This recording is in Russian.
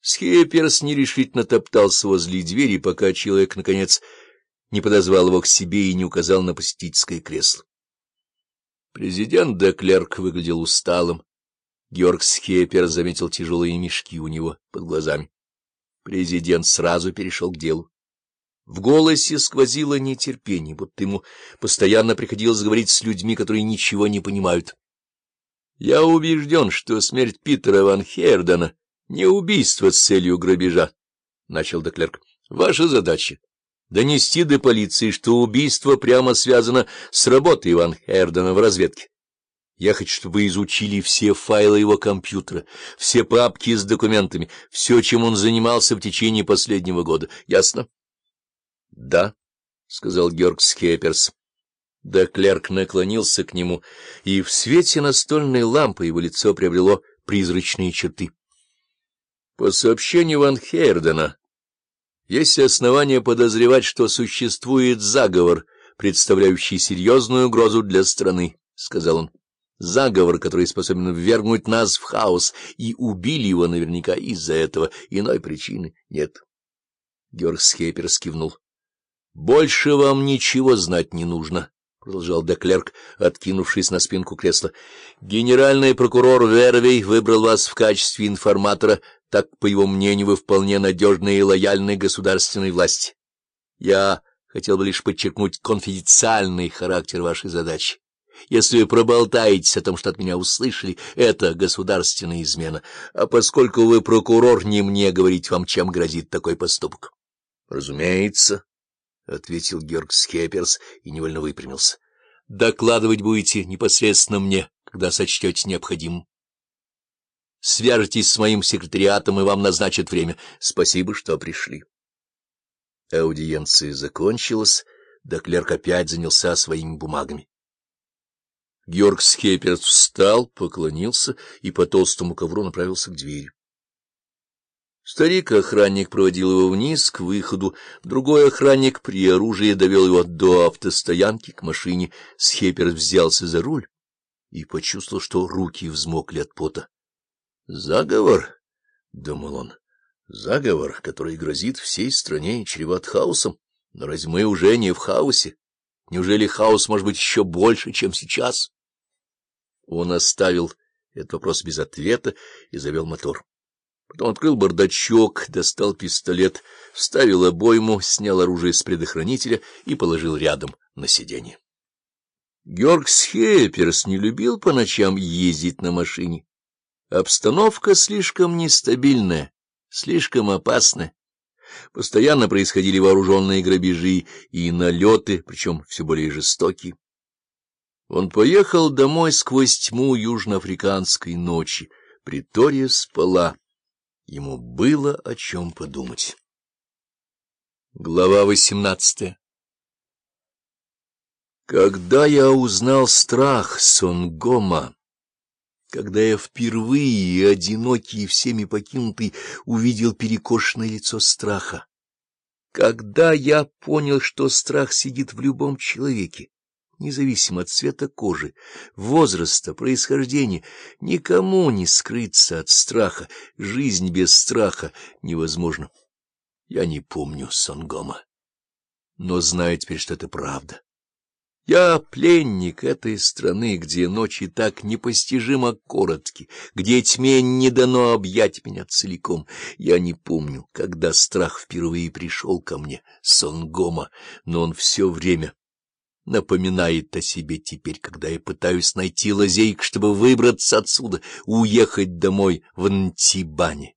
Скипперс нерешительно топтался возле двери, пока человек, наконец, не подозвал его к себе и не указал на посетительское кресло. Президент Деклерк выглядел усталым. Георг Скеппер заметил тяжелые мешки у него под глазами. Президент сразу перешел к делу. В голосе сквозило нетерпение, будто ему постоянно приходилось говорить с людьми, которые ничего не понимают. — Я убежден, что смерть Питера ван Хердена не убийство с целью грабежа, — начал Деклерк. — Ваша задача — донести до полиции, что убийство прямо связано с работой Иван Хердена в разведке. Я хочу, чтобы вы изучили все файлы его компьютера, все папки с документами, все, чем он занимался в течение последнего года. Ясно? — Да, — сказал Георг Скепперс. Да клерк наклонился к нему, и в свете настольной лампы его лицо приобрело призрачные черты. По сообщению Ван Хейрдена, есть основания подозревать, что существует заговор, представляющий серьезную угрозу для страны, — сказал он. Заговор, который способен ввергнуть нас в хаос, и убили его наверняка из-за этого, иной причины нет. Георг Схейпер скивнул. — Больше вам ничего знать не нужно, — продолжал Деклерк, откинувшись на спинку кресла. — Генеральный прокурор Вервей выбрал вас в качестве информатора так, по его мнению, вы вполне надежны и лояльны государственной власти. Я хотел бы лишь подчеркнуть конфиденциальный характер вашей задачи. Если вы проболтаетесь о том, что от меня услышали, это государственная измена. А поскольку вы прокурор, не мне говорить вам, чем грозит такой поступок. — Разумеется, — ответил Георг Скепперс и невольно выпрямился. — Докладывать будете непосредственно мне, когда сочтете необходимым. Свяжитесь с моим секретариатом, и вам назначат время. Спасибо, что пришли. Аудиенция закончилась, да клерк опять занялся своими бумагами. Георг Скеперт встал, поклонился и по толстому ковру направился к двери. Старик-охранник проводил его вниз, к выходу, другой охранник при оружии довел его до автостоянки к машине. Схепер взялся за руль и почувствовал, что руки взмокли от пота. Заговор, — думал он, — заговор, который грозит всей стране и чреват хаосом. Но разве мы уже не в хаосе? Неужели хаос может быть еще больше, чем сейчас? Он оставил этот вопрос без ответа и завел мотор. Потом открыл бардачок, достал пистолет, вставил обойму, снял оружие с предохранителя и положил рядом на сиденье. Георг Схепперс не любил по ночам ездить на машине. Обстановка слишком нестабильная, слишком опасная. Постоянно происходили вооруженные грабежи и налеты, причем все более жестокие. Он поехал домой сквозь тьму южноафриканской ночи. Притория спала. Ему было о чем подумать. Глава восемнадцатая Когда я узнал страх Сонгома, когда я впервые, одинокий и всеми покинутый, увидел перекошенное лицо страха. Когда я понял, что страх сидит в любом человеке, независимо от цвета кожи, возраста, происхождения, никому не скрыться от страха, жизнь без страха невозможна. Я не помню Сонгома, но знаю теперь, что это правда. Я пленник этой страны, где ночи так непостижимо коротки, где тьме не дано объять меня целиком. Я не помню, когда страх впервые пришел ко мне, Сонгома, но он все время напоминает о себе теперь, когда я пытаюсь найти лазейку, чтобы выбраться отсюда, уехать домой в Антибане.